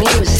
music.